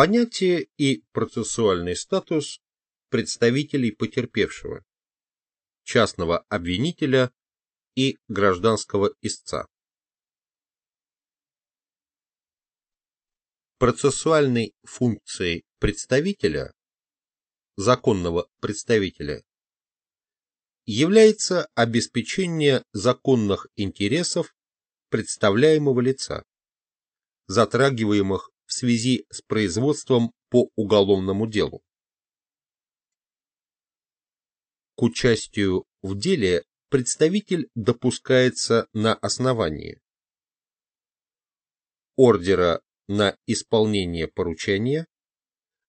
Понятие и процессуальный статус представителей потерпевшего, частного обвинителя и гражданского истца. Процессуальной функцией представителя, законного представителя, является обеспечение законных интересов представляемого лица, затрагиваемых в связи с производством по уголовному делу. К участию в деле представитель допускается на основании ордера на исполнение поручения,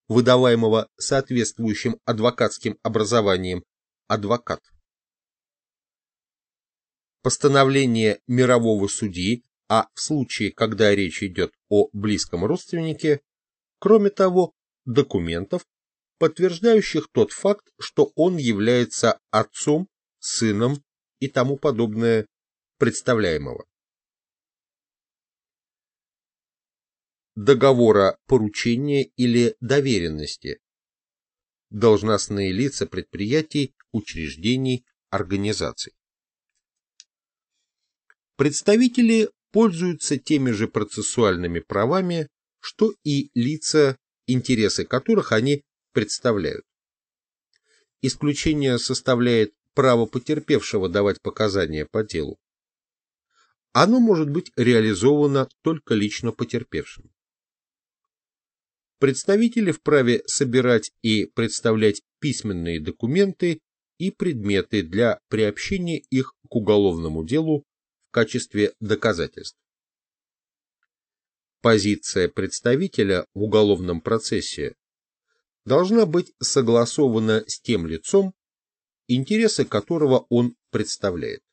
выдаваемого соответствующим адвокатским образованием адвокат. Постановление мирового судьи, а в случае, когда речь идет о близком родственнике, кроме того, документов, подтверждающих тот факт, что он является отцом, сыном и тому подобное представляемого. Договора поручения или доверенности. Должностные лица предприятий, учреждений, организаций. Представители пользуются теми же процессуальными правами, что и лица, интересы которых они представляют. Исключение составляет право потерпевшего давать показания по делу. Оно может быть реализовано только лично потерпевшим. Представители вправе собирать и представлять письменные документы и предметы для приобщения их к уголовному делу в качестве доказательств. Позиция представителя в уголовном процессе должна быть согласована с тем лицом, интересы которого он представляет.